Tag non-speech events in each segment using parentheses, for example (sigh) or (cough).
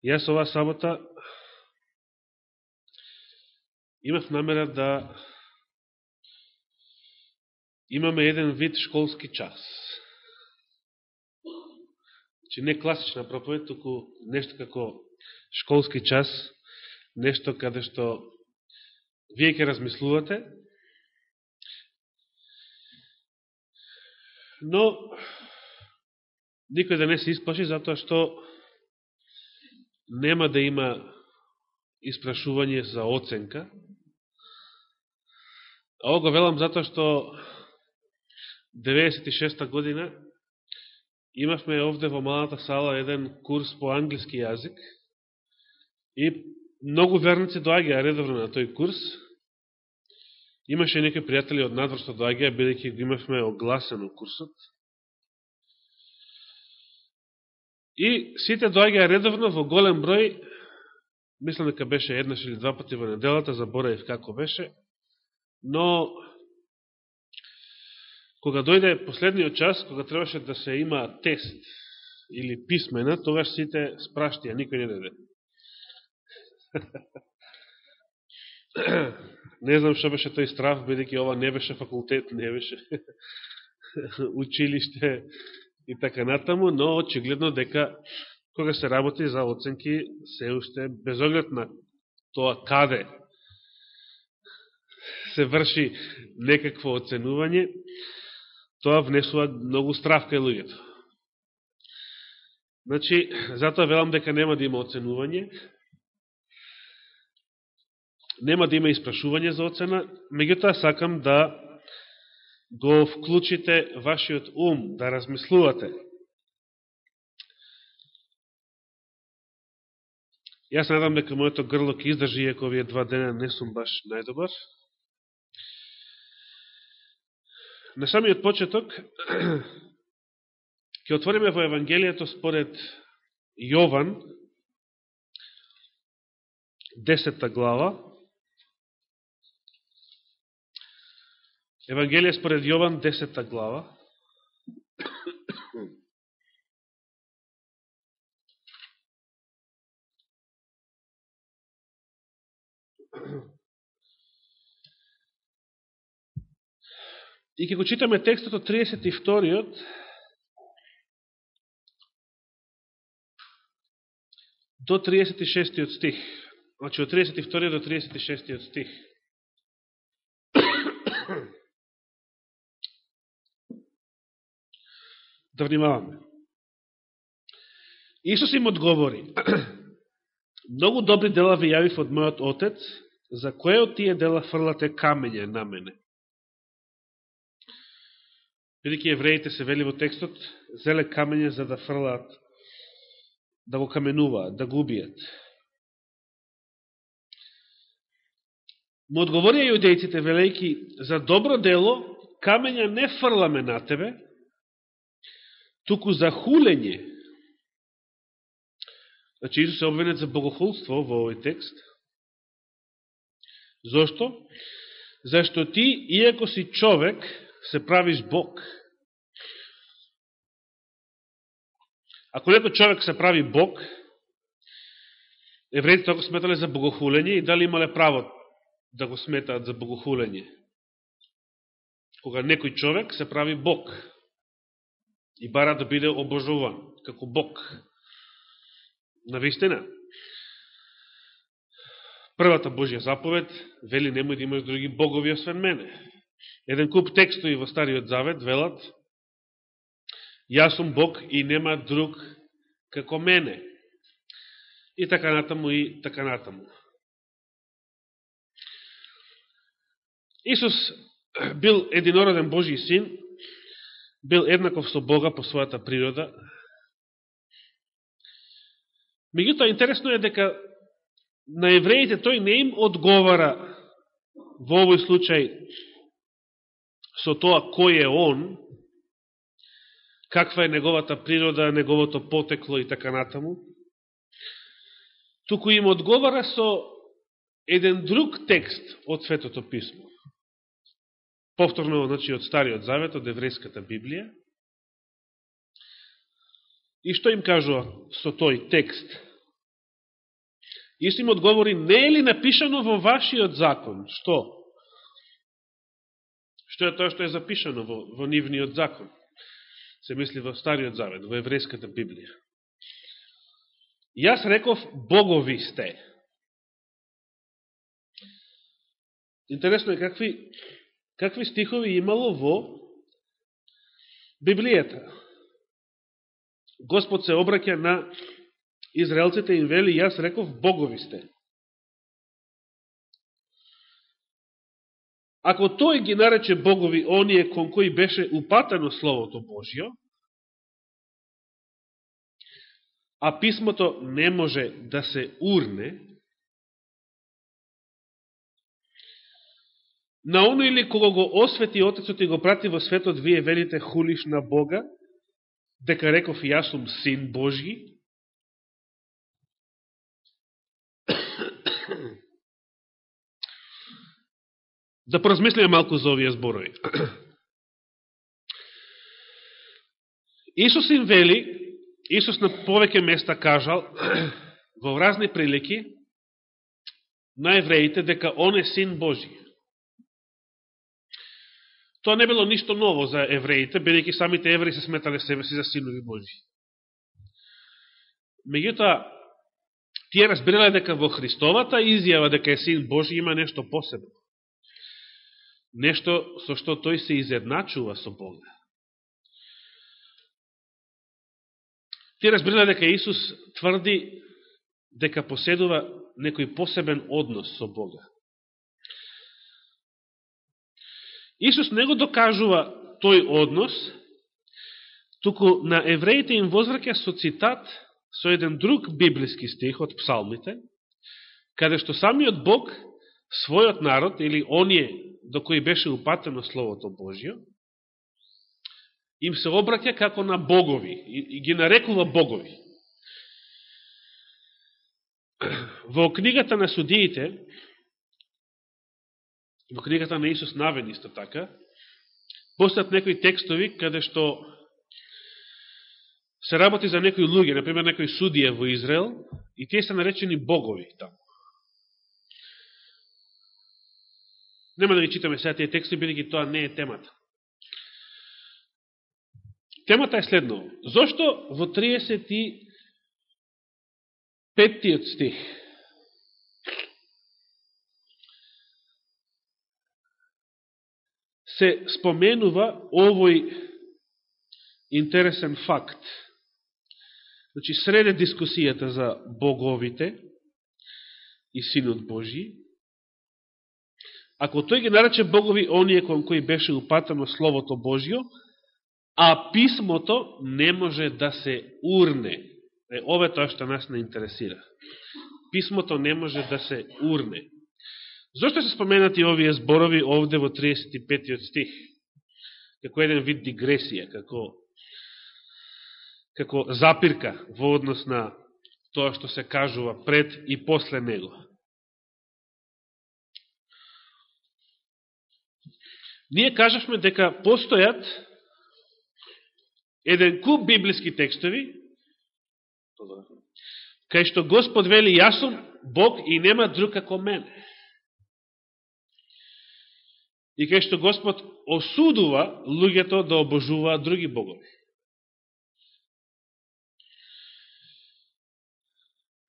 Јас ова сабота имав намера да имаме еден вид школски час. Че не класична проповед, туку нешто како школски час, нешто каде што вие ќе размислувате, но никој да не се исплаши, затоа што нема да има испрашување за оценка. А ово го велам затоа што 96 година имавме овде во малата сала еден курс по англиски јазик и многу верници доаѓаа редовно на тој курс. Имаше некои пријатели од надврсто доаѓаа, бидејќи го имавме огласено курсот. И сите доаѓаа редовно во голем број, мислам дека беше еднаш или два пати во неделата, забораев како беше, но кога дојде последниот час, кога требаше да се има тест или писмена, тогаш сите спраштија, никој не даде. (clears throat) не знам што беше тој страф, бидеќи ова не беше факултет, не беше (laughs) училиште и така натаму, но очигледно дека кога се работи за оценки, се уште без оглед на тоа каде се врши некакво оценување, тоа внесува многу страв кај луѓето. Значи, затоа велам дека нема да има оценување, нема да има испрашување за оцена, меѓутоа сакам да го вклучите вашиот ум, да размислувате. Јас надам дека моето грло ќе издржи, иако овие два дена не сум баш најдобар. На самиот почеток, (clears throat) ќе отвориме во Евангелието според Јован, 10 глава, Евангелие според Јован, 10 глава. И ќе го читаме текстот од 32-иот до 36-иот стих. Значи од 32 до 36 стих. Да внимаваме. Исус им одговори, (clears throat) многу добри дела ви јавив од мојот Отец, за кое од тие дела фрлате камење на мене? Бидеќи евреите се вели во текстот, зеле камење за да фрлаат, да го каменуваат, да го убијат. Му одговорија јудејците, велејки, за добро дело, камења не фрламе на тебе, туку за хулење. Значи, Исус е обвинет за богохулство во овој текст. Зошто? Зашто ти, иако си човек, се правиш Бог. Ако некој човек се прави Бог, евреите тоа го сметале за богохулење и дали имале право да го сметаат за богохулење? Кога некој човек се прави Бог и бара да биде обожуван како Бог. На вистина. Првата Божја заповед вели немој да имаш други богови освен мене. Еден куп текстови во Стариот Завет велат Јас сум Бог и нема друг како мене. И така натаму и така натаму. Исус бил единороден Божи син, бил еднаков со Бога по својата природа. Меѓутоа, интересно е дека на евреите тој не им одговара во овој случај со тоа кој е он, каква е неговата природа, неговото потекло и така натаму, туку им одговара со еден друг текст од Светото Писмо повторно значи, од Стариот Завет, од Еврејската Библија. И што им кажува со тој текст? Исус им одговори, не е ли напишано во вашиот закон? Што? Што е тоа што е запишано во, во нивниот закон? Се мисли во Стариот Завет, во Еврејската Библија. Јас реков, богови сте. Интересно е какви, какви стихови имало во Библијата. Господ се обраќа на Израелците и вели, јас реков, богови сте. Ако тој ги нарече богови оние кон кои беше упатено Словото Божио, а писмото не може да се урне, на оно или кога го освети Отецот и го прати во светот, вие велите хулиш на Бога, дека реков јас сум син Божи, да поразмислиме малку за овие зборови. Исус им вели, Исус на повеќе места кажал, во разни прилики, на евреите, дека Он е Син Божи. Тоа не било ништо ново за евреите, бидејќи самите евреи се сметале себе си за синови Божи. Меѓутоа, тие разбирале дека во Христовата изјава дека е Син Божи има нешто посебно нешто со што тој се изедначува со Бога. Тие разбирале дека Исус тврди дека поседува некој посебен однос со Бога. Исус не го докажува тој однос, туку на евреите им возвраќа со цитат со еден друг библиски стих од псалмите, каде што самиот Бог својот народ или оние до кои беше упатено Словото Божио, им се обраќа како на богови и, и ги нарекува богови. (clears throat) Во книгата на судиите, во книгата на Исус Навен исто така, постојат некои текстови каде што се работи за некои луѓе, например некои судија во Израел, и тие се наречени богови таму. Нема да ги читаме сега тие тексти, бидеќи тоа не е темата. Темата е следно. Зошто во 35 стих се споменува овој интересен факт. Значи, среде дискусијата за боговите и Синот Божи, ако тој ги нарече богови оние кон кои беше упатено Словото Божио, а писмото не може да се урне. Е, ове тоа што нас не интересира. Писмото не може да се урне. Зошто се споменати овие зборови овде во 35 стих? Како еден вид дигресија, како, како запирка во однос на тоа што се кажува пред и после него. Ние кажавме дека постојат еден куп библиски текстови, кај што Господ вели, јас сум Бог и нема друг како мене. И кај што Господ осудува луѓето да обожуваат други богови.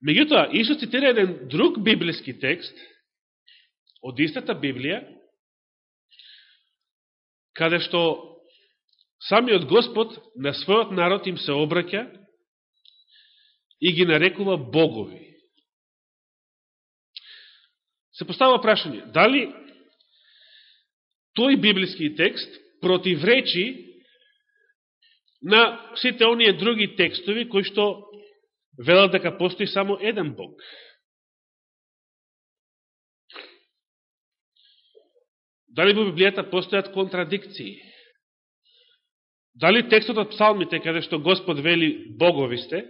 Меѓутоа, Исус цитира еден друг библиски текст од истата Библија, каде што самиот Господ на својот народ им се обраќа и ги нарекува богови. Се постава прашање, дали тој библиски текст противречи на сите оние други текстови кои што велат дека постои само еден Бог. Дали во Библијата постојат контрадикции? Дали текстот од псалмите, каде што Господ вели богови сте,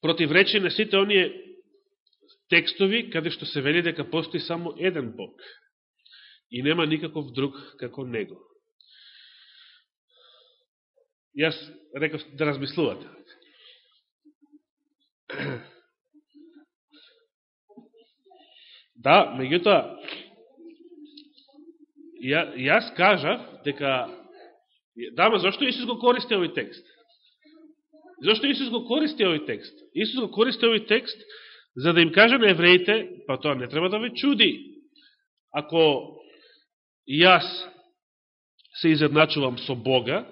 противречи на сите оние текстови, каде што се вели дека постои само еден Бог и нема никаков друг како Него. Јас реков да размислувате. Да, меѓутоа, ја, јас кажав дека, да, ма зашто Исус го користи овој текст? Зашто Исус го користи овој текст? Исус го користи овој текст за да им каже на евреите, па тоа не треба да ве чуди. Ако јас се изедначувам со Бога,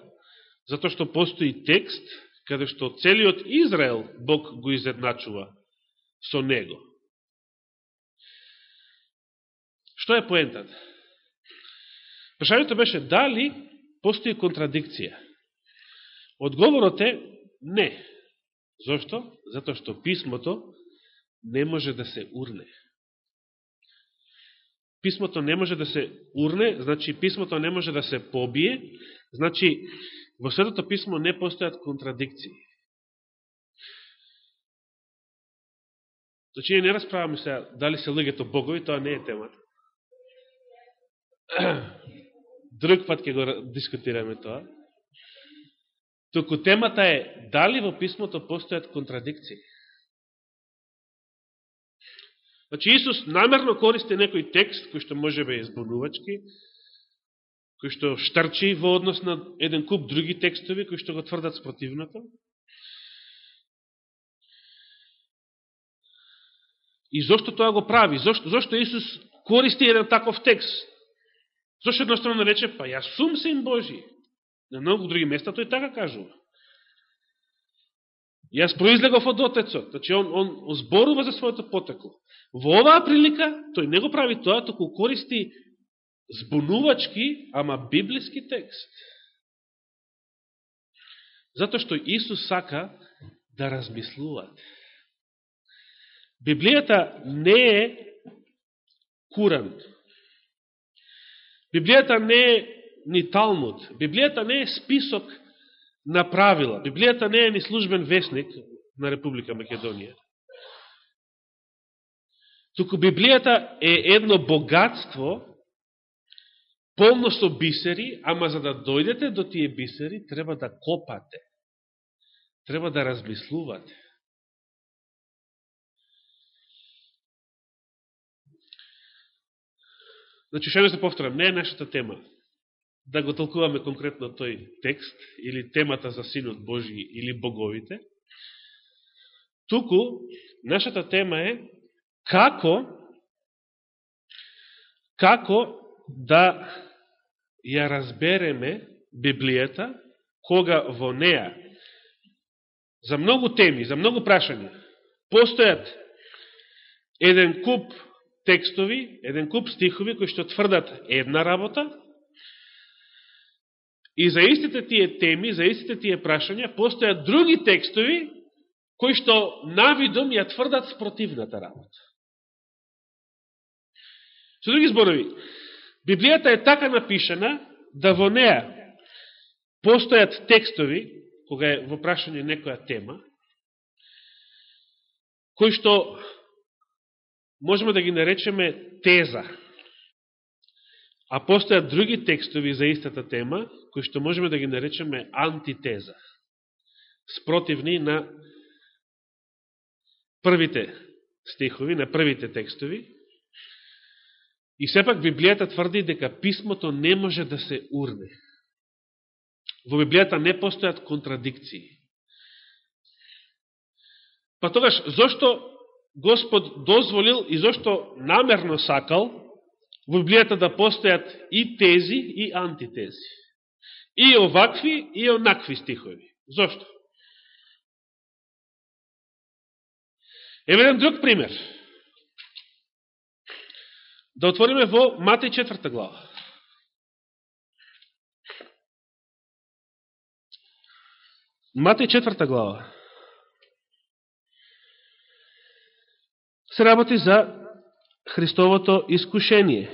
затоа што постои текст каде што целиот Израел Бог го изедначува со него. Што е поентата? Прашањето беше дали постои контрадикција. Одговорот е не. Зошто? Зато што писмото не може да се урне. Писмото не може да се урне, значи писмото не може да се побие, значи во Светото писмо не постојат контрадикции. Значи, не расправаме се дали се лъгето богови, тоа не е темата. (clears throat) Друг пат ќе го дискутираме тоа. Току темата е дали во писмото постојат контрадикции. Значи Исус намерно користи некој текст кој што може бе избунувачки, кој што штарчи во однос на еден куп други текстови кои што го тврдат спротивното. И зошто тоа го прави? Зошто, зошто Исус користи еден таков текст? Зошто едностранно рече, па јас сум син Божи. На многу други места тој така кажува. Јас произлегов од Отецот, значи он, он зборува за своето потекло. Во оваа прилика, тој не го прави тоа, току користи збунувачки, ама библиски текст. Зато што Исус сака да размислуваат. Библијата не е Куран. Библијата не е ни Талмуд. Библијата не е список Направила. Библијата не е ни службен вестник на Република Македонија. Туку Библијата е едно богатство полно со бисери, ама за да дојдете до тие бисери, треба да копате. Треба да размислувате. Значи, што не се повторам, не е нашата тема да го толкуваме конкретно тој текст, или темата за Синот Божи, или боговите. Туку, нашата тема е како како да ја разбереме Библијата, кога во неа за многу теми, за многу прашања, постојат еден куп текстови, еден куп стихови кои што тврдат една работа, и за истите тие теми, за истите тие прашања, постојат други текстови кои што навидом ја тврдат спротивната работа. Со други зборови, Библијата е така напишена да во неа постојат текстови, кога е во прашање некоја тема, кои што можеме да ги наречеме теза. А постојат други текстови за истата тема, кои што можеме да ги наречеме антитеза. Спротивни на првите стихови, на првите текстови. И сепак Библијата тврди дека писмото не може да се урне. Во Библијата не постојат контрадикции. Па тогаш, зошто Господ дозволил и зошто намерно сакал во Библијата да постојат и тези и антитези. И овакви и онакви стихови. Зошто? Еве еден друг пример. Да отвориме во Матеј четврта глава. Матеј четврта глава. се работи за Христовото искушение.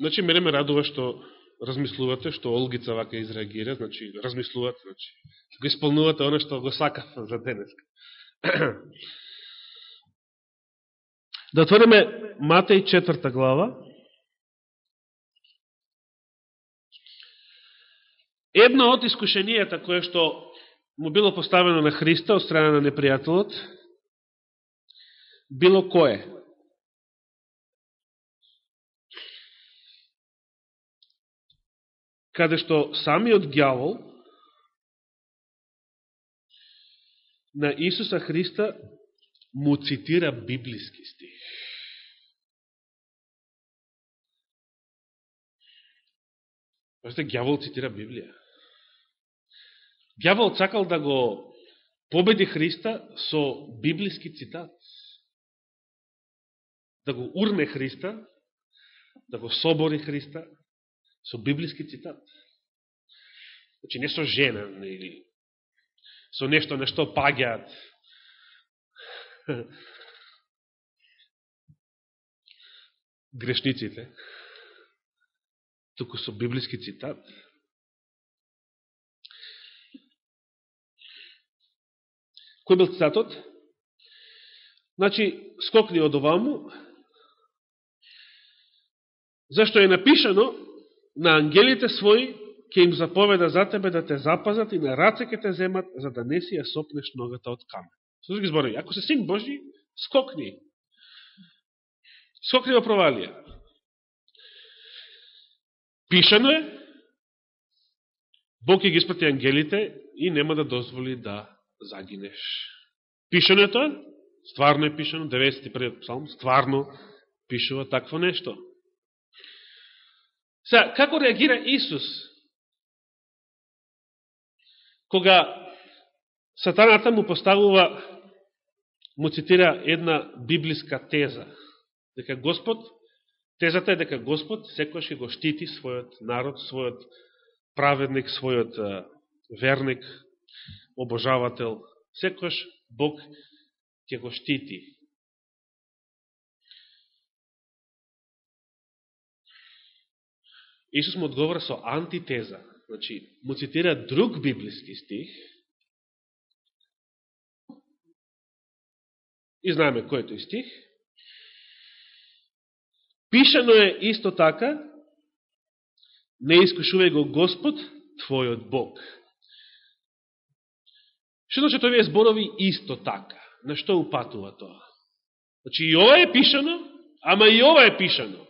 Значи, мене ме радува што размислувате, што Олгица вака изреагира, значи, размислувате, значи, го исполнувате оно што го сакав (laughs) за денес. (clears throat) да отвориме Матеј четврта глава, Една од искушенијата кое што му било поставено на Христа од страна на непријателот, било кое? Каде што самиот гјавол на Исуса Христа му цитира библиски стих. Пазите, гјавол цитира Библија. Дјавол цакал да го победи Христа со библиски цитат. Да го урне Христа, да го собори Христа со библиски цитат. Значи, не со жена, или со нешто на што паѓаат. (laughs) грешниците туку со библиски цитат. Кој бил цитатот? Значи, скокни од оваму, зашто е напишано на ангелите своји ќе им заповеда за тебе да те запазат и на раце ќе те земат, за да не си ја сопнеш ногата од камен. Со други зборови, ако се син Божи, скокни. Скокни во провалија. Пишано е, Бог ќе ги испрати ангелите и нема да дозволи да загинеш. Пишането? е тоа, стварно е пишано, 91. псалм, стварно пишува такво нешто. Сега, како реагира Исус? Кога сатаната му поставува, му цитира една библиска теза, дека Господ Тезата е дека Господ секојаш ќе го штити својот народ, својот праведник, својот верник, обожавател. Секојаш Бог ќе го штити. Исус му одговора со антитеза. Значи, му цитира друг библиски стих. И знаеме кој е тој стих. Пишано е исто така, не искушувај го Господ, твојот Бог. Што значи овие зборови исто така? На што упатува тоа? Значи и ова е пишано, ама и ова е пишано.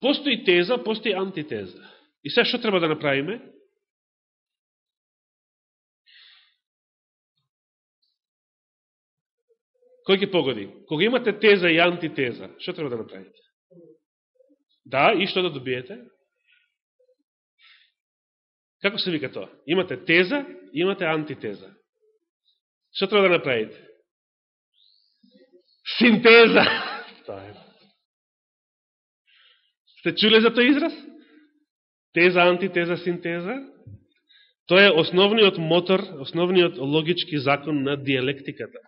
Постои теза, постои антитеза. И сега што треба да направиме? Кој ќе погоди? Кога имате теза и антитеза, што треба да направите? Да, и што да добиете? Како се вика тоа? Имате теза, имате антитеза. Што треба да направите? Синтеза! (laughs) Тоа е. Сте чуле за тој израз? Теза, антитеза, синтеза? Тоа е основниот мотор, основниот логички закон на диалектиката.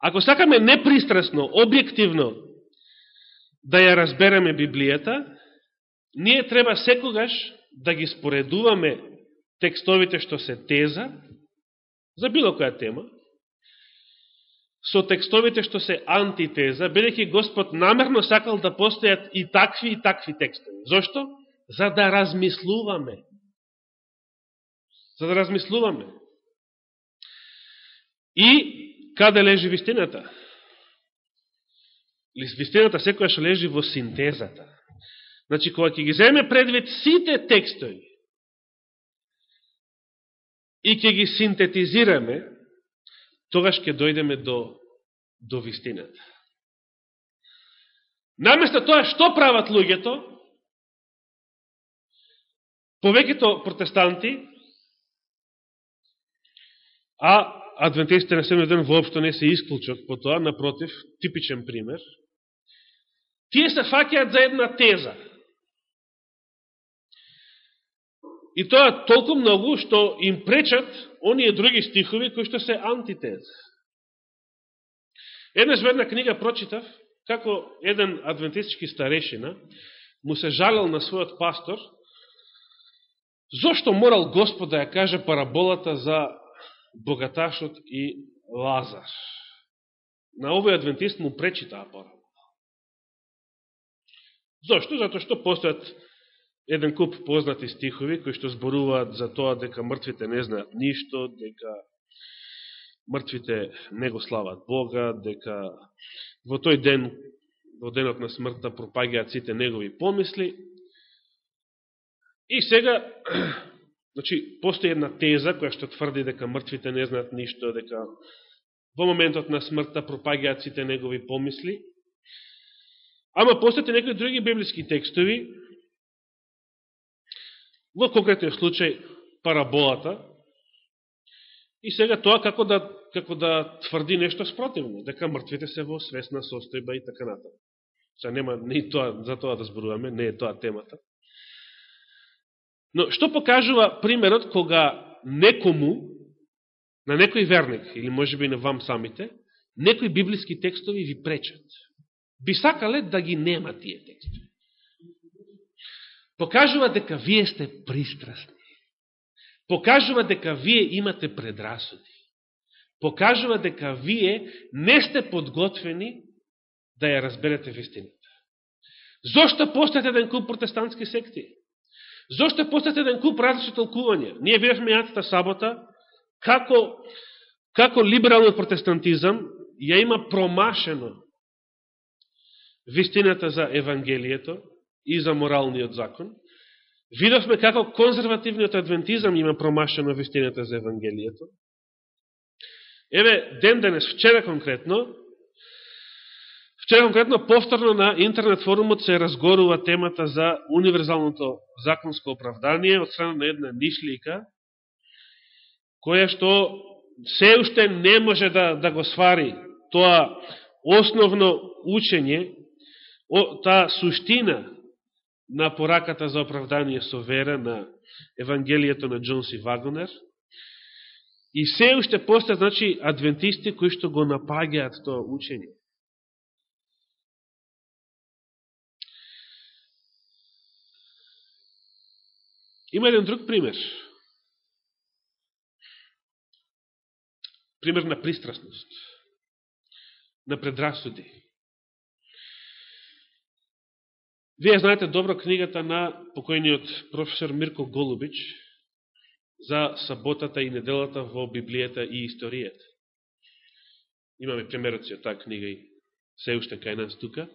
Ако сакаме непристрасно, објективно да ја разбереме Библијата, ние треба секогаш да ги споредуваме текстовите што се теза, за било која тема, со текстовите што се антитеза, бидеќи Господ намерно сакал да постојат и такви и такви текстови. Зошто? За да размислуваме. За да размислуваме. И Каде лежи вистината? Вистината секојаш лежи во синтезата. Значи, кога ќе ги земе предвид сите текстови и ќе ги синтетизираме, тогаш ќе дојдеме до, до вистината. Наместо тоа, што прават луѓето? Повеќето протестанти, а адвентистите на седмиот ден воопшто не се исклучат по тоа, напротив, типичен пример, тие се факеат за една теза. И тоа толку многу што им пречат оние други стихови кои што се антитез. Еднаш една книга прочитав како еден адвентистички старешина му се жалел на својот пастор зошто морал Господ да ја каже параболата за богаташот и Лазар. На овој адвентист му пречи таа парабола. Зошто? Зато што постојат еден куп познати стихови кои што зборуваат за тоа дека мртвите не знаат ништо, дека мртвите не го слават Бога, дека во тој ден, во денот на смртта, пропагиат сите негови помисли. И сега, (clears throat) значи, постои една теза која што тврди дека мртвите не знаат ништо, дека во моментот на смртта пропагиат сите негови помисли. Ама постоите некои други библиски текстови, во конкретниот случај параболата, и сега тоа како да, како да тврди нешто спротивно, дека мртвите се во свесна состојба и така натаму. Сега нема не тоа, за тоа да зборуваме, не е тоа темата. Но што покажува примерот кога некому, на некој верник, или може би на вам самите, некои библиски текстови ви пречат. Би сакале да ги нема тие текстови покажува дека вие сте пристрасни. Покажува дека вие имате предрасуди. Покажува дека вие не сте подготвени да ја разберете вистината. Зошто постате еден куп протестантски секти? Зошто постате еден куп различни толкувања? Ние видевме јатата сабота како, како либералниот протестантизам ја има промашено вистината за Евангелието, и за моралниот закон. Видовме како конзервативниот адвентизам има промашено вистината за Евангелието. Еве, ден денес, вчера конкретно, вчера конкретно повторно на интернет форумот се разгорува темата за универзалното законско оправдание од страна на една нишлика, која што се уште не може да, да го свари тоа основно учење, таа суштина на пораката за оправдание со вера на Евангелието на Джонси Вагонер. И се уште постојат, значи, адвентисти кои што го напагаат тоа учење. Има еден друг пример. Пример на пристрасност, на предрасуди. Вие знаете добро книгата на покојниот професор Мирко Голубич за саботата и неделата во Библијата и историјата. Имаме примероци од таа книга и се уште кај нас тука.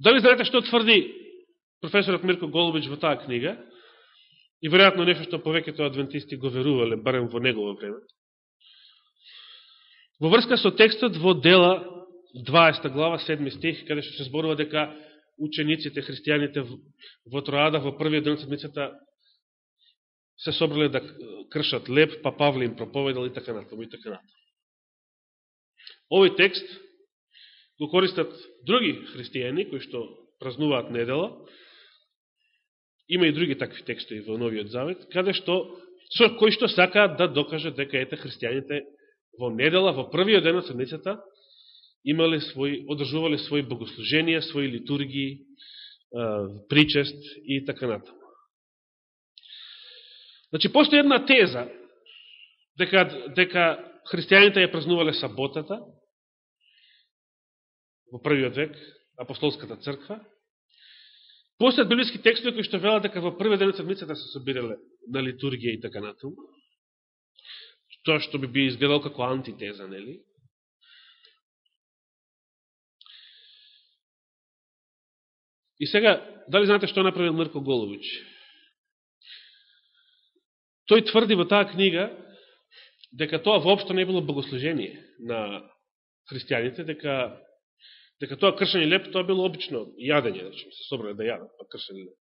Дали знаете што тврди професорот Мирко Голубич во таа книга? И веројатно нешто што повеќето адвентисти го верувале, барем во негово време. Во врска со текстот во дела 20 глава 7 стих, каде што се зборува дека учениците, христијаните во Троада во првиот ден седмицата се собрале да кршат леп, па Павле им проповедал и така натаму и така натаму. Овој текст го користат други христијани кои што празнуваат недела. Има и други такви текстови во Новиот Завет, каде што со кои што сакаат да докажат дека ете христијаните во недела, во првиот ден од седмицата, имале свој, одржувале своји богослуженија, своји литургии, причест и така натаму. Значи, постои една теза дека, дека христијаните ја празнувале саботата во првиот век, апостолската црква. Постојат библиски текстови кои што велат дека во првиот ден од седмицата се собирале на литургија и така натаму тоа што би би изгледал како антитеза, нели? И сега, дали знаете што направил Мрко Голович? Тој тврди во таа книга дека тоа воопшто не било богослужение на христијаните, дека дека тоа кршени леп, тоа било обично јадење, значи се собрали да јадат, па кршени леп.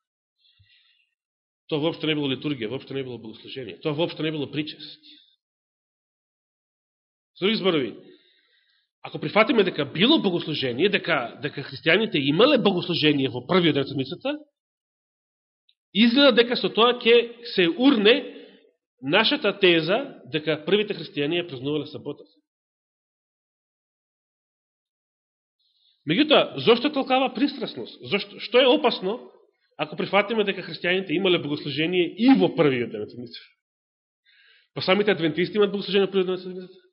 Тоа воопшто не било литургија, воопшто не било богослужение, тоа воопшто не било причест. Со други зборови, ако прифатиме дека било богослужение, дека, дека христијаните имале богослужение во првиот ден седмицата, изгледа дека со тоа ќе се урне нашата теза дека првите христијани ја празнувале саботата. Меѓутоа, зошто толкава пристрасност? Зошто, што е опасно ако прифатиме дека христијаните имале богослужение и во првиот ден седмицата? Па самите адвентисти имат богослужение во првиот ден седмицата?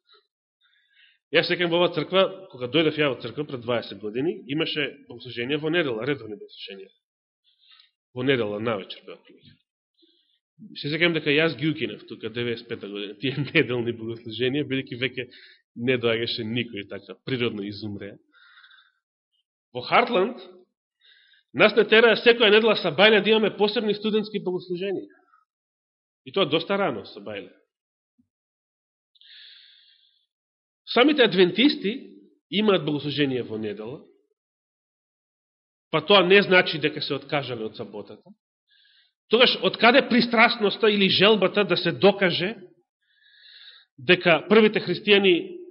Јас секам во оваа црква, кога дојдев ја во црква пред 20 години, имаше богослужение во недела, редовни богослуженија. Во недела, на вечер беа Се секам дека јас ги укинав тука 95 година, тие (laughs) неделни богослуженија, бидеќи веќе не доаѓаше никој така, природно изумреа. Во Хартланд, нас не тераа секоја недела са бајле да имаме посебни студентски богослуженија. И тоа доста рано са бајле. Самите адвентисти имаат богослужение во недела, па тоа не значи дека се откажале од саботата. Тогаш, од каде пристрастноста или желбата да се докаже дека првите христијани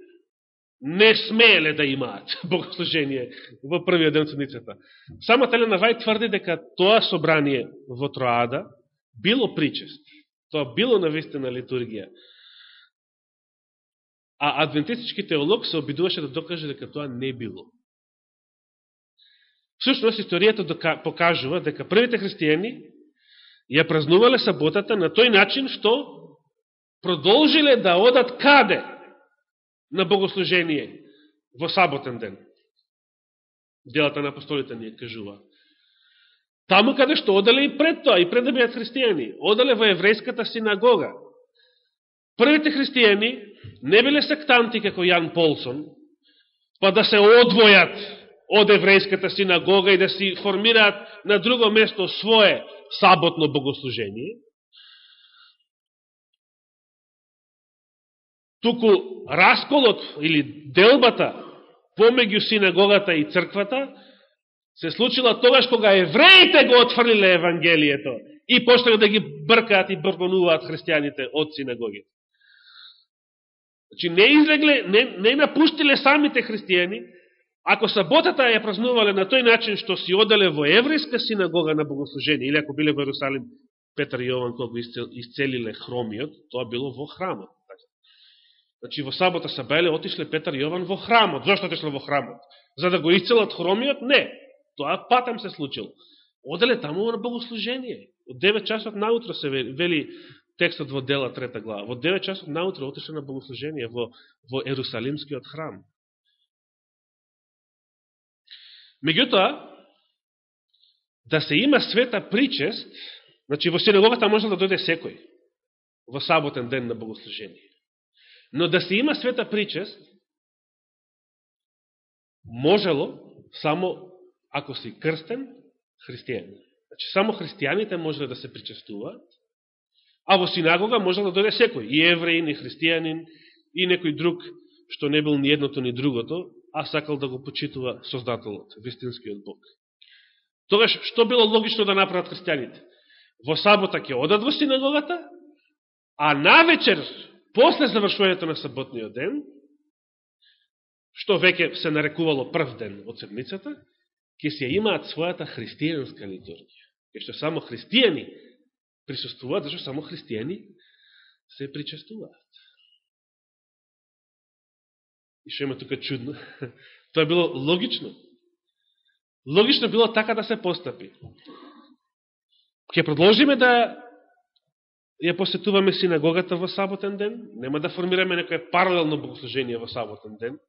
не смееле да имаат (laughs) богослужение во првиот ден судницата. Сама Елена Вај тврди дека тоа собрание во Троада било причест. Тоа било навистина литургија. А адвентистички теолог се обидуваше да докаже дека тоа не било. Всушност, историјата покажува дека првите христијани ја празнувале саботата на тој начин што продолжиле да одат каде на богослужение во саботен ден. Делата на апостолите ни кажува. Таму каде што одале и пред тоа, и пред да бидат христијани, одале во еврејската синагога. Првите христијани не биле сектанти како Јан Полсон, па да се одвојат од еврејската синагога и да си формираат на друго место свое саботно богослужение, туку расколот или делбата помеѓу синагогата и црквата се случила тогаш кога евреите го отфрлиле Евангелието и почнали да ги бркаат и бргонуваат христијаните од синагогите. Значи, не излегле, не, не напуштиле самите христијани, ако саботата ја празнувале на тој начин што си оделе во еврејска синагога на богослужение, или ако биле во Иерусалим, Петар и Јован кога исцелиле хромиот, тоа било во храмот. Значи, во сабота са бајле, отишле Петар и Јован во храмот. Зошто отишле во храмот? За да го исцелат хромиот? Не. Тоа патам се случило. Оделе таму на богослужение. Од 9 часот наутро се вели текстот во дела трета глава. Во 9 часот наутро отишле на богослужение во, во Ерусалимскиот храм. Меѓутоа, да се има света причест, значи во синагогата може да дојде секој во саботен ден на богослужение. Но да се има света причест, можело само ако си крстен христијан. Значи, само христијаните може да се причестуваат, а во синагога можел да дојде секој, и евреин, и христијанин, и некој друг, што не бил ни едното, ни другото, а сакал да го почитува Создателот, вистинскиот Бог. Тогаш, што било логично да направат христијаните? Во сабота ќе одат во синагогата, а на вечер, после завршувањето на саботниот ден, што веќе се нарекувало прв ден од седмицата, ќе се имаат својата христијанска литургија. Ке што само христијани присуствуваат, зашто само христијани се причастуваат. И што има тука чудно? (laughs) Тоа било логично. Логично било така да се постапи. Ке продолжиме да ја посетуваме синагогата во саботен ден, нема да формираме некое паралелно богослужение во саботен ден.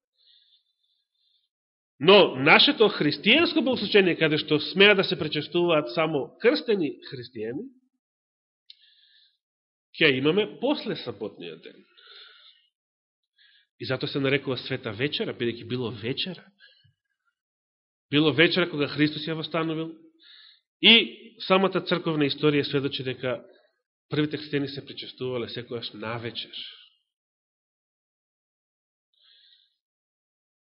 Но нашето христијанско богослужение, каде што смеа да се пречестуваат само крстени христијани, ќе имаме после саботниот ден. И затоа се нарекува света вечера, бидејќи било вечера. Било вечера кога Христос ја востановил. И самата црковна историја сведочи дека првите христијани се причестувале секојаш на вечер.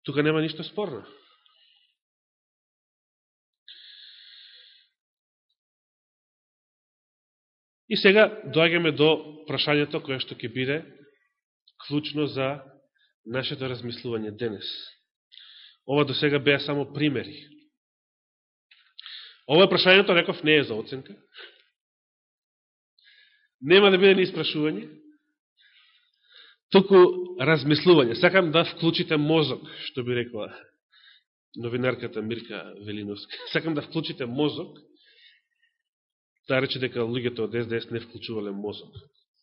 Тука нема ништо спорно. И сега доаѓаме до прашањето кое што ќе биде клучно за нашето размислување денес. Ова до сега беа само примери. Ова прашањето, реков, не е за оценка. Нема да биде ни испрашување, туку размислување. Сакам да вклучите мозок, што би рекла новинарката Мирка Велиновска. (laughs) Сакам да вклучите мозок, таа рече дека луѓето од СДС не вклучувале мозок.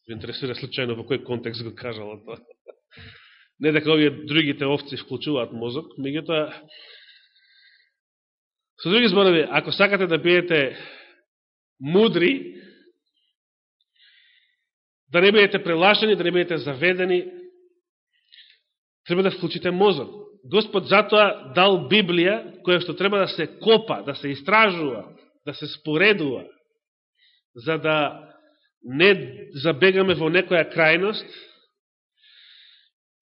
Ви интересира случајно во кој контекст го кажала тоа. (laughs) Не дека овие другите овци вклучуваат мозок, меѓутоа, со други зборови, ако сакате да бидете мудри, да не бидете прелашени, да не бидете заведени, треба да вклучите мозок. Господ затоа дал Библија, која што треба да се копа, да се истражува, да се споредува, за да не забегаме во некоја крајност,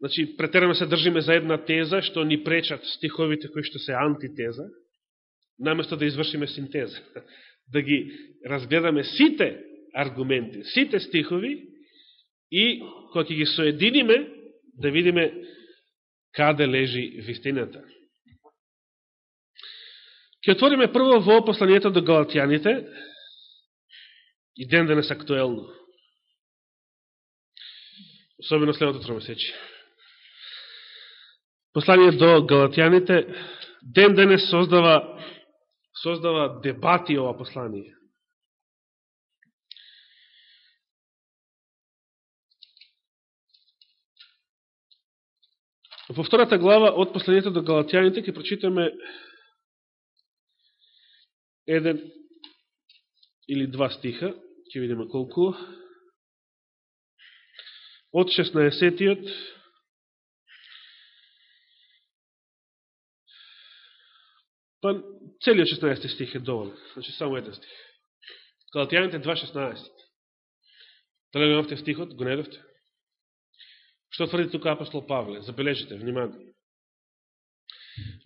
Значи, претерано се држиме за една теза, што ни пречат стиховите кои што се антитеза, наместо да извршиме синтеза. (laughs) Да ги разгледаме сите аргументи, сите стихови и кога ќе ги соединиме, да видиме каде лежи вистината. Ке отвориме прво во посланието до Галатјаните и ден да денес актуелно. Особено следното тромесече. Да послание до Галатјаните, ден да денес создава, создава дебати ова послание. Во втората глава од посланието до Галатјаните ќе прочитаме еден или два стиха, ќе видиме колку. Од 16-тиот Па, целиот 16 стих е доволен. Значи, само еден стих. Галатјаните 2.16. Дали го стихот? Го недовте? Што тврди тука апостол Павле? Забележите, внимание.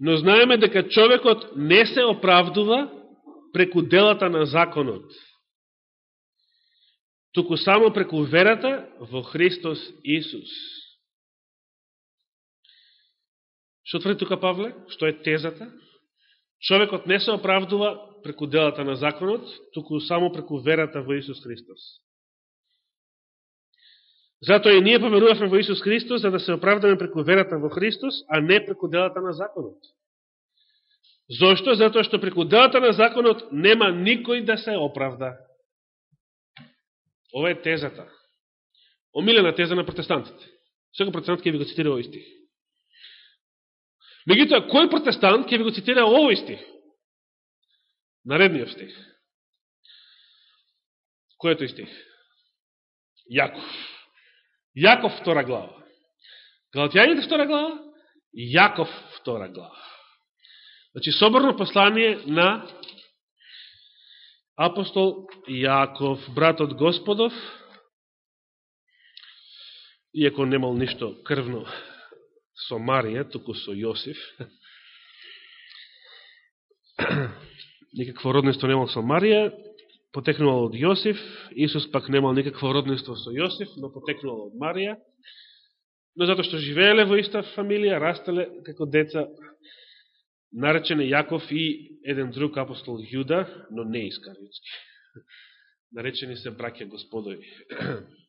Но знаеме дека човекот не се оправдува преку делата на законот, туку само преку верата во Христос Исус. Што тврди тука Павле? Што е тезата? Човекот не се оправдува преку делата на законот, туку само преку верата во Исус Христос. Затоа и ние поверувавме во Исус Христос, за да се оправдаме преку верата во Христос, а не преку делата на законот. Зошто? Затоа што преку делата на законот нема никој да се оправда. Ова е тезата. Омилена теза на протестантите. Секој протестант ќе ви го цитира овој стих. Мегутоа, кој протестант ќе ви го цитира овој стих? Наредниот стих. Кој е тој стих? Јаков. Јаков втора глава. Галатјаните втора глава и Јаков втора глава. Значи, соборно послание на апостол Јаков, брат од Господов, иако немал ништо крвно со Марија, туку со Јосиф. (clears throat) Никакво роднество немал со Марија, потекнувал од Јосиф. Исус пак немал никакво роднество со Јосиф, но потекнувал од Марија. Но затоа што живееле во иста фамилија, растеле како деца, наречене Јаков и еден друг апостол Јуда, но не искариотски. (laughs) Наречени се браќа господови. (clears throat)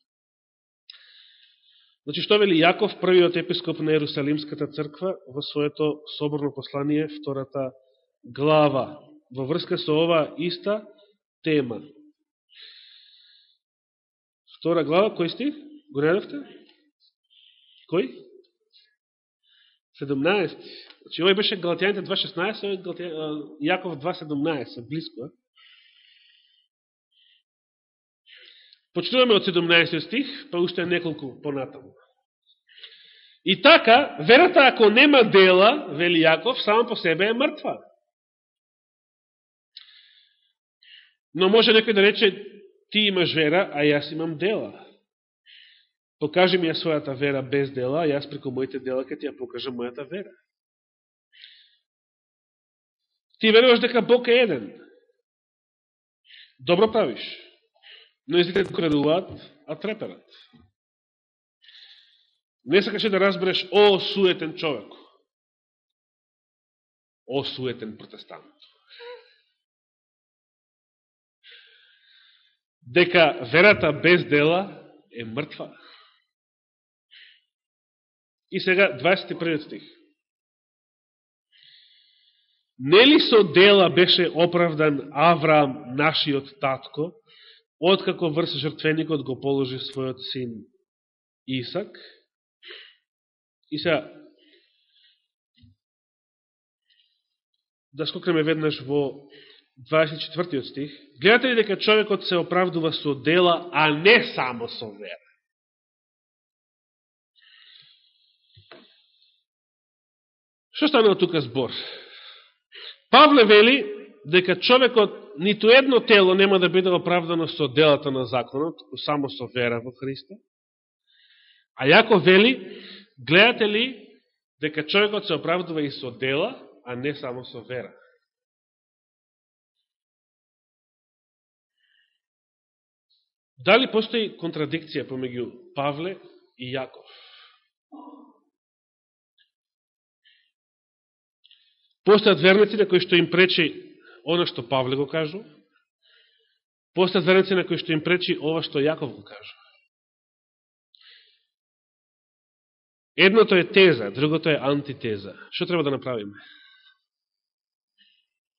Значи, што вели Јаков, првиот епископ на Ерусалимската црква, во своето соборно послание, втората глава, во врска со ова иста тема. Втора глава, кој стих? Го недавте? Кој? 17. Значи, овој беше Галатијаните 2.16, Јаков 2.17, близко. Почнуваме од 17 стих, па уште неколку понатаму. И така, верата ако нема дела, вели Јаков, само по себе е мртва. Но може некој да рече, ти имаш вера, а јас имам дела. Покажи ми ја својата вера без дела, а јас преку моите дела ке ти ја покажам мојата вера. Ти веруваш дека Бог е еден. Добро правиш но езите крадуваат, а треперат. Не сакаше да разбереш, о, суетен човек. О, суетен протестант. Дека верата без дела е мртва. И сега, 21 стих. Нели со дела беше оправдан Авраам, нашиот татко, откако врз жртвеникот го положи својот син Исак, И сега, да скокнеме веднаш во 24 стих, гледате ли дека човекот се оправдува со дела, а не само со вера? Што станува тука збор? Павле вели дека човекот ниту едно тело нема да биде оправдано со делата на законот, само со вера во Христа. А јако вели, гледате ли дека човекот се оправдува и со дела, а не само со вера. Дали постои контрадикција помеѓу Павле и Јаков? Постојат верници на кои што им пречи оно што Павле го кажу, постојат верници на кои што им пречи ова што Јаков го кажу. Едното е теза, другото е антитеза. Што треба да направиме?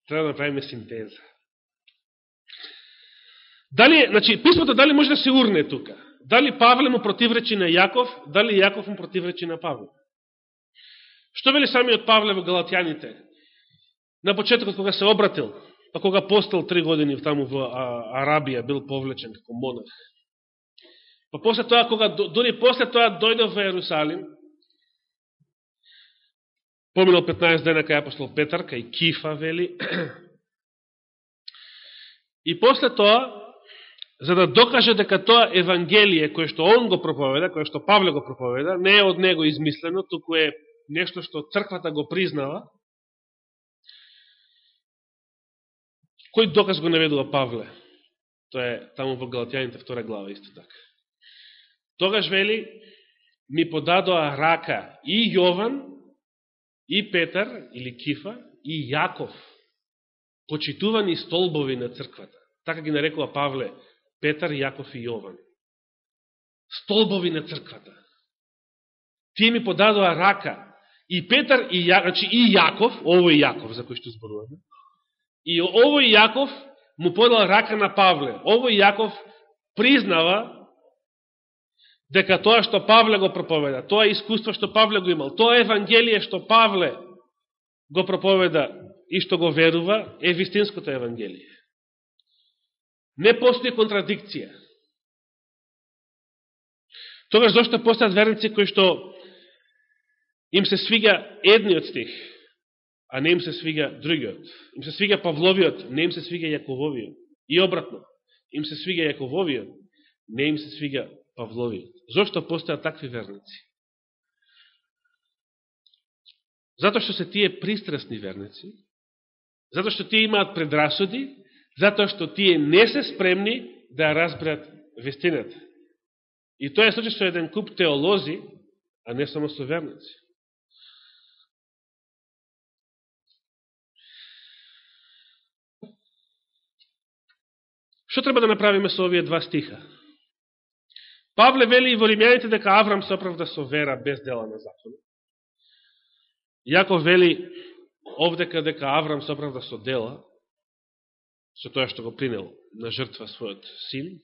Треба да направиме синтеза. Дали, значи, писмото дали може да се урне тука? Дали Павле му противречи на Јаков, дали Јаков му противречи на Павле? Што вели самиот Павле во Галатјаните? На почетокот кога се обратил, па кога постал три години таму во Арабија, бил повлечен како монах. Па после тоа, кога, дори после тоа дојде во Јерусалим, поминал 15 дена кај апостол Петар, кај Кифа, вели, (clears throat) и после тоа, за да докаже дека тоа Евангелие, кое што он го проповеда, кое што Павле го проповеда, не е од него измислено, туку е нешто што црквата го признава, кој доказ го наведува Павле? Тоа е таму во Галатјаните втора глава, исто така. Тогаш вели, ми подадоа рака и Јован, и Петар, или Кифа, и Јаков, почитувани столбови на црквата. Така ги нарекува Павле, Петар, Јаков и Јован. Столбови на црквата. Тие ми подадоа рака. И Петар, и, Ја, значи, и Јаков, овој Јаков за кој што зборуваме, и овој Јаков му подал рака на Павле. Овој Јаков признава дека тоа што Павле го проповеда, тоа искуство што Павле го имал, тоа Евангелие што Павле го проповеда и што го верува, е вистинското Евангелие. Не постои контрадикција. Тогаш зашто постојат верници кои што им се свига едниот стих, а не им се свига другиот. Им се свига Павловиот, не им се свига Јакововиот. И обратно, им се свига Јакововиот, не им се свига Павловиот. Зошто постојат такви верници? Зато што се тие пристрасни верници, зато што тие имаат предрасуди, затоа што тие не се спремни да разбрат разберат вестината. И тоа е случај со еден куп теолози, а не само со верници. Што треба да направиме со овие два стиха? Павле вели и во Римјаните дека Аврам се оправда со вера без дела на закон. Јаков вели овдека дека Аврам се оправда со дела, со тоа што го принел на жртва својот син.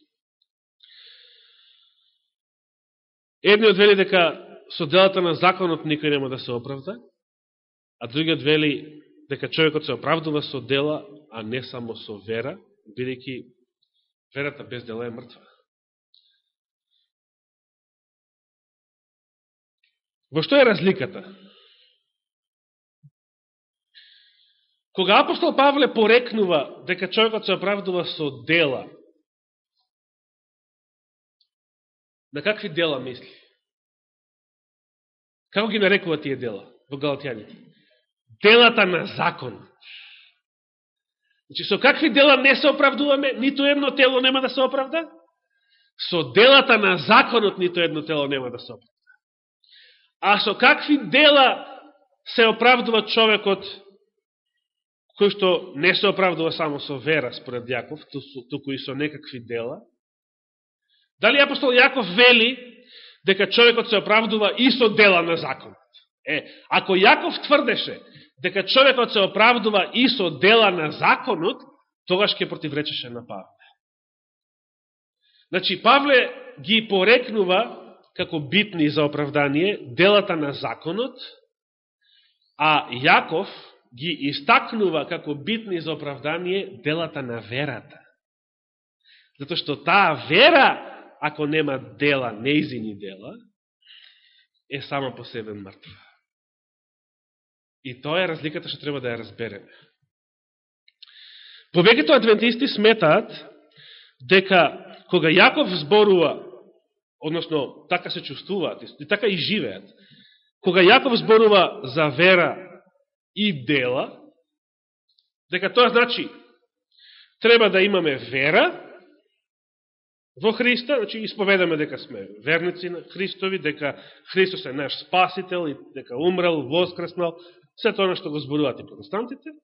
Едниот вели дека со делата на законот никој нема да се оправда, а другиот вели дека човекот се оправдува со дела, а не само со вера, бидејќи верата без дела е мртва. Во што е разликата? Кога апостол Павле порекнува дека човекот се оправдува со дела, на какви дела мисли? Како ги нарекува тие дела во Галатјаните? Делата на закон. Значи, со какви дела не се оправдуваме, нито едно тело нема да се оправда? Со делата на законот нито едно тело нема да се оправда. А со какви дела се оправдува човекот кој што не се оправдува само со вера според Јаков, туку и со некакви дела. Дали апостол Јаков вели дека човекот се оправдува и со дела на законот? Е, ако Јаков тврдеше дека човекот се оправдува и со дела на законот, тогаш ќе противречеше на Павле. Значи, Павле ги порекнува како битни за оправдание делата на законот, а Јаков ги истакнува како битни за оправдание делата на верата. Зато што таа вера, ако нема дела, неизини дела, е само по себе мртва. И тоа е разликата што треба да ја разбереме. Повеќето адвентисти сметаат дека кога Јаков зборува, односно така се чувствуваат и така и живеат, кога Јаков зборува за вера и дела, дека тоа значи треба да имаме вера во Христа, значи исповедаме дека сме верници на Христови, дека Христос е наш спасител и дека умрел, воскреснал, се тоа што го зборуваат и протестантите.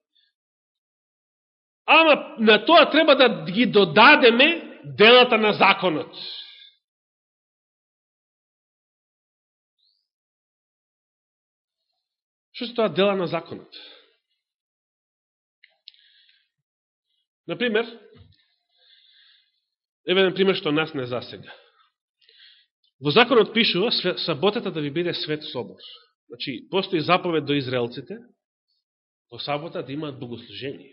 Ама на тоа треба да ги додадеме делата на законот. Што се тоа дела на законот? Например, еве еден пример што нас не засега. Во законот пишува саботата да ви биде свет собор. Значи, постои заповед до израелците, по сабота да имаат богослужение.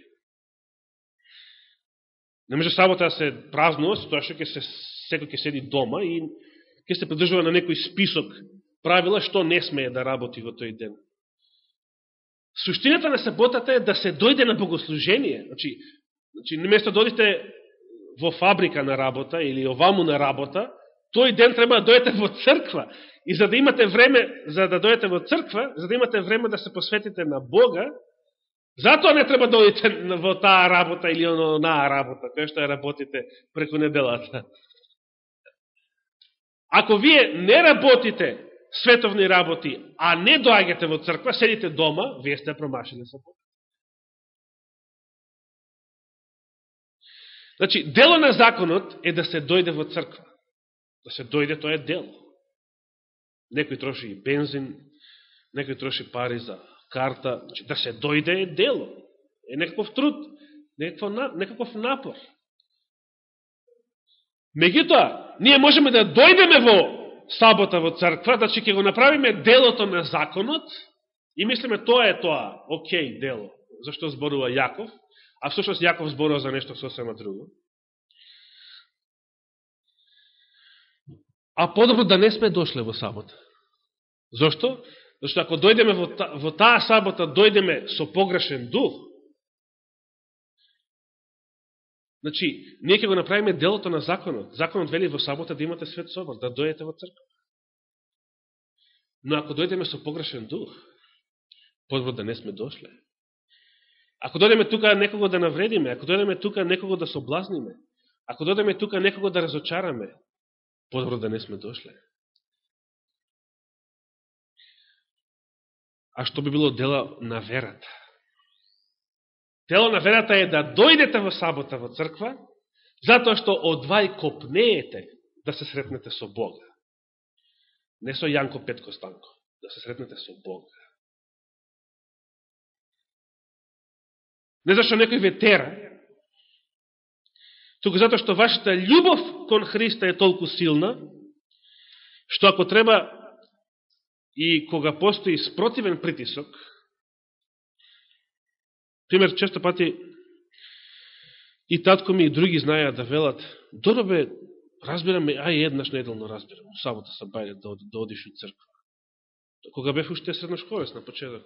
Не може сабота да се празнува, тоа што ќе се, секој ќе седи дома и ќе се придржува на некој список правила што не смее да работи во тој ден. Суштината на саботата е да се дојде на богослужение. Значи, значи место да одите во фабрика на работа или оваму на работа, тој ден треба да дојдете во црква. И за да имате време, за да дојдете во црква, за да имате време да се посветите на Бога, затоа не треба да дојдете во таа работа или онаа работа, која што ја работите преку неделата. Ако вие не работите световни работи, а не доаѓате во црква, седите дома, вие сте промашени со Бога. Значи, дело на законот е да се дојде во црква. Да се дојде, тоа е дело. Некој троши и бензин, некој троши пари за карта. Значи, да се дојде е дело. Е некаков труд, некаков, некаков напор. Меѓутоа, ние можеме да дојдеме во сабота во црква, значи ќе го направиме делото на законот и мислиме тоа е тоа, окей, дело. Зашто зборува Јаков, а всушност Јаков зборува за нешто сосема друго. А подобро да не сме дошле во сабота. Зошто? Зашто ако дојдеме во, та, во таа сабота, дојдеме со погрешен дух, Значи, ние ќе го направиме делото на законот. Законот вели во сабота да имате свет собор, да дојдете во црква. Но ако дојдеме со погрешен дух, подобро да не сме дошле. Ако дојдеме тука некого да навредиме, ако дојдеме тука некого да соблазниме, ако дојдеме тука некого да разочараме, подобро да не сме дошле. А што би било дела на верата? Дело на верата е да дојдете во сабота во црква, затоа што одвај копнеете да се сретнете со Бога. Не со Јанко Петко Станко, да се сретнете со Бога. Не зашто некој ве тера, туку затоа што вашата љубов кон Христа е толку силна, што ако треба и кога постои спротивен притисок, Пример, често пати и татко ми и други знаеа да велат, доробе, разбираме, ај еднаш неделно разбирам, у сабота са бајде да, да одиш у црква. Кога бев уште средношколец на почеток,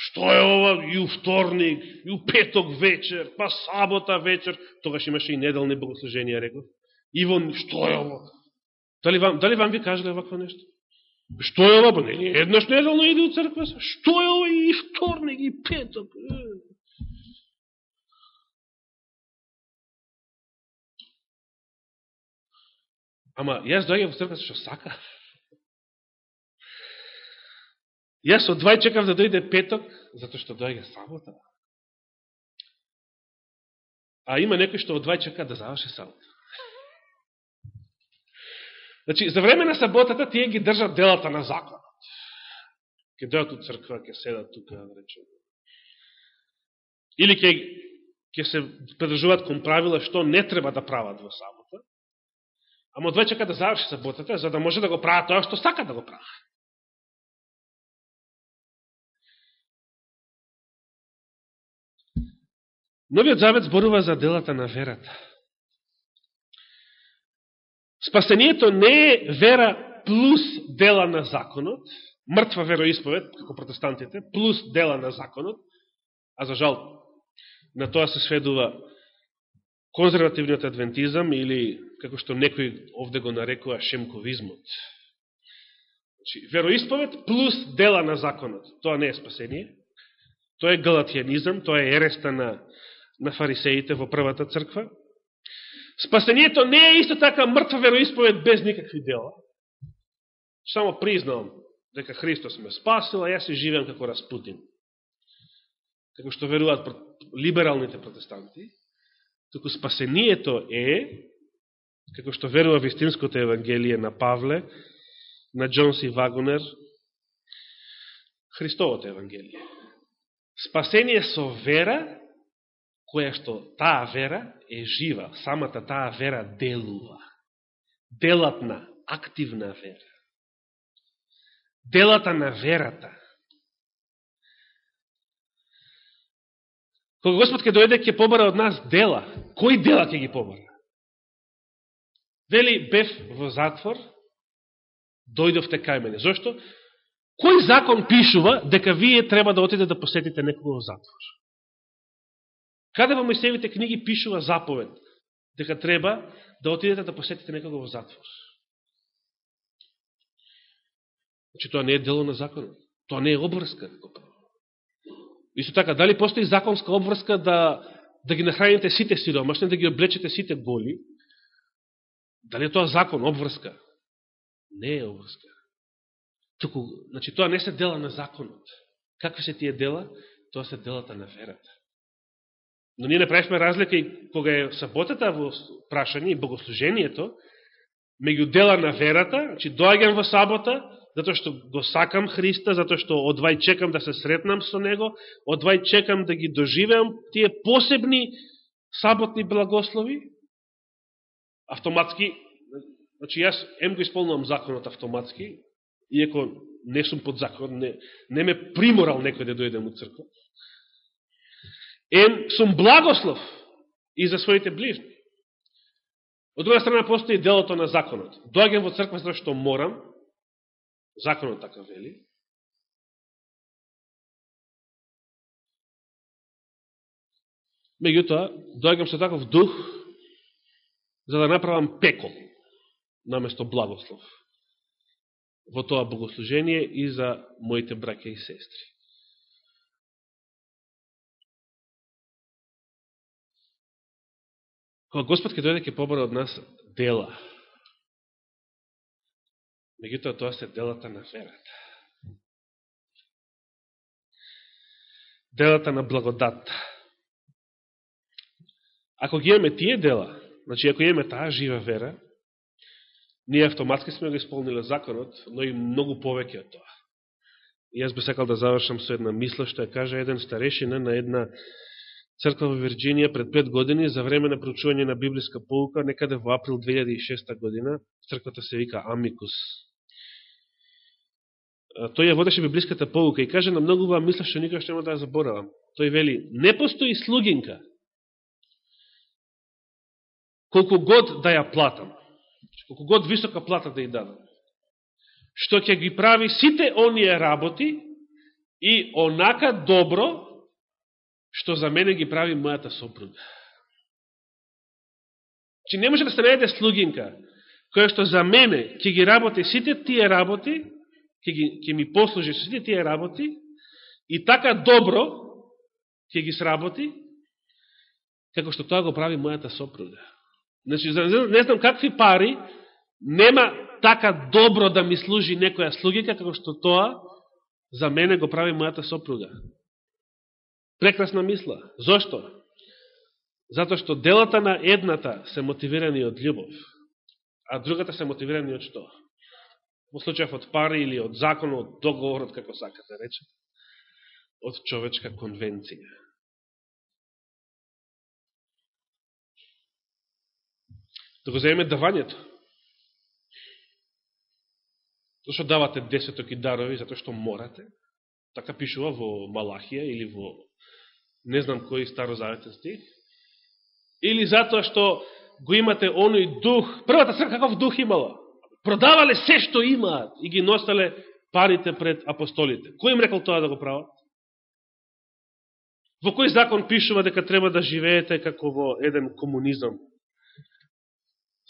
што е ова и у вторник, и у петок вечер, па сабота вечер, тогаш имаше и неделни богослуженија, реков. Ивон, што е ова? Дали вам, дали вам ви кажале овакво нешто? Што е ова? Не, еднаш неделно иде у црква. Што е ова и вторник и петок? Ама јас дојам во црква што сака. Јас од двај чекав да дојде петок, затоа што дојде сабота. А има некој што од двај чека да заврши сабота. Значи, за време на саботата тие ги држат делата на законот. Ке дојат у црква, ке седат тука, да речем. Или ке, ке се придржуваат кон правила што не треба да прават во сабота. Ама одвај чека да заврши саботата, за да може да го прават тоа што сака да го прават. Новиот завет зборува за делата на верата. Спасението не е вера плюс дела на законот, мртва вероисповед, како протестантите, плюс дела на законот, а за жал на тоа се сведува конзервативниот адвентизам или, како што некој овде го нарекува, шемковизмот. Значи, вероисповед плюс дела на законот. Тоа не е спасение. Тоа е галатијанизам, тоа е ереста на на фарисеите во првата црква. Спасението не е исто така мртва вероисповед без никакви дела. Само признавам дека Христос ме спасил, а јас се живеам како Распутин. Како што веруваат либералните протестанти. Току спасението е, како што верува вистинското Евангелие на Павле, на Джонси Вагонер, Христовото Евангелие. Спасение со вера која што таа вера е жива, самата таа вера делува. Делатна, активна вера. Делата на верата. Кога Господ ке дојде, ќе побара од нас дела. Кои дела ќе ги побара? Вели, бев во затвор, дојдовте кај мене. Зошто? Кој закон пишува дека вие треба да отиде да посетите некого во затвор? Каде во Мојсеевите книги пишува заповед дека треба да отидете да посетите некого во затвор? Значи, тоа не е дело на законот. Тоа не е обврска. Исто така, дали постои законска обврска да, да ги нахраните сите сиромашни, да ги облечете сите голи? Дали е тоа закон, обврска? Не е обврска. Туку, значи, тоа не се дела на законот. Какви се тие дела? Тоа се делата на верата. Но ние направивме разлика и кога е саботата во прашање и богослужението, меѓу дела на верата, че доаѓам во сабота, затоа што го сакам Христа, затоа што одвај чекам да се сретнам со Него, одвај чекам да ги доживеам тие посебни саботни благослови, автоматски, значи јас ем го исполнувам законот автоматски, иако не сум под закон, не, не ме приморал некој да дојдем у црква, Ем, сум благослов и за своите ближни. Од друга страна постои делото на законот. Доаѓам во црква за што морам, законот така вели, Меѓутоа, дојгам со таков дух за да направам пекол наместо благослов во тоа богослужение и за моите браке и сестри. Кога Господ ке дојде ке побора од нас дела. Меѓутоа тоа се делата на верата. Делата на благодатта. Ако ги имаме тие дела, значи ако имаме таа жива вера, ние автоматски сме го исполнили законот, но и многу повеќе од тоа. И јас би сакал да завршам со една мисла што ја кажа еден старешина на една црква во Вирджинија пред пет години за време на проучување на библиска полука, некаде во април 2006 година, црквата се вика Амикус. Тој ја водеше библиската полука и каже на многу вам мисла што никој што нема да ја заборавам. Тој вели, не постои слугинка, колку год да ја платам, колку год висока плата да ја дадам, што ќе ги прави сите оние работи и онака добро, што за мене ги прави мојата сопруга. Че не може да се најде слугинка, која што за мене ќе ги работи сите тие работи, ќе, ги, ќе ми послужи сите тие работи, и така добро ќе ги сработи, како што тоа го прави мојата сопруга. Значи, не знам какви пари, нема така добро да ми служи некоја слугика, како што тоа за мене го прави мојата сопруга. Прекрасна мисла. Зошто? Зато што делата на едната се мотивирани од љубов, а другата се мотивирани од што? Во случајов од пари или од закон, од договорот, како сакате да рече, од човечка конвенција. Да го земеме давањето. Зашто давате десеток и дарови, затоа што морате? Така пишува во Малахија или во не знам кој старозаветен стих. Или затоа што го имате оној дух. Првата црква каков дух имала? Продавале се што имаат и ги носале парите пред апостолите. Кој им рекол тоа да го прават? Во кој закон пишува дека треба да живеете како во еден комунизам?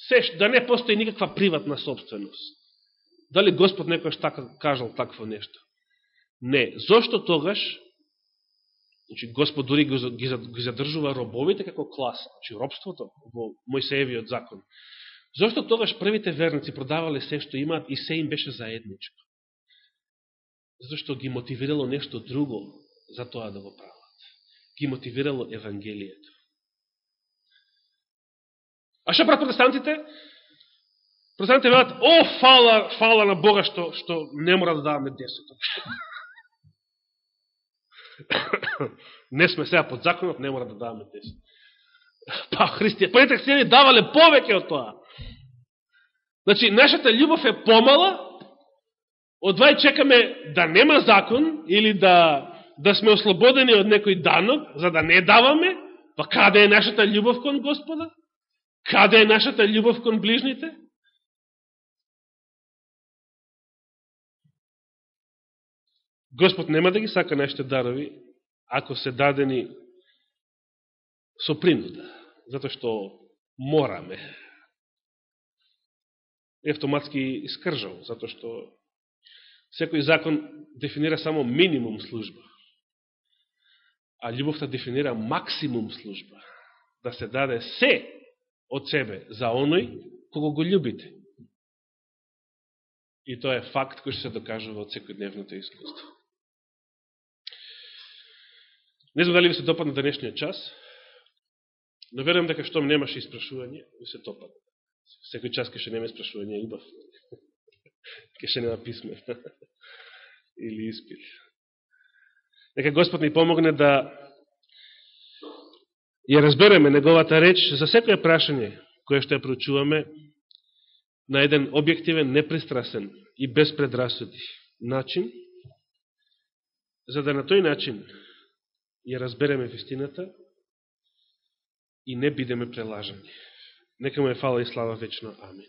Се, да не постои никаква приватна собственост. Дали Господ некојаш така кажал такво нешто? Не. Зошто тогаш, значи Господ дури ги, ги задржува робовите како класа, значи робството во Мојсеевиот закон. Зошто тогаш првите верници продавале се што имаат и се им беше заедничко? Зашто ги мотивирало нешто друго за тоа да го прават. Ги мотивирало Евангелието. А што прават протестантите? Протестантите велат, о, фала, фала на Бога што, што не мора да даваме десеток. (laughs) (coughs) не сме сега под законот, не мора да даваме десеток. (coughs) Па, христија, па првите христијани давале повеќе од тоа. Значи, нашата љубов е помала, Одвај чекаме да нема закон или да, да сме ослободени од некој данок, за да не даваме, па каде е нашата љубов кон Господа? Каде е нашата љубов кон ближните? Господ нема да ги сака нашите дарови, ако се дадени со принуда, затоа што мораме. Е автоматски искржал, затоа што Секој закон дефинира само минимум служба. А љубовта дефинира максимум служба. Да се даде се од себе за оној кого го љубите. И тоа е факт кој се докажува од секојдневното искуство. Не знам дали ви се допадна денешниот час, но верувам дека штом немаше испрашување, ви се допадна. Секој час кеше ше нема испрашување убав (laughs) Кеше нема писме (laughs) или испит. Нека Господ ни помогне да ја разбереме неговата реч за секоје прашање кое што ја проучуваме на еден објективен, непристрасен и без предрасуди начин, за да на тој начин ја разбереме вистината и не бидеме прелажани. Нека му е фала и слава вечно. Амин.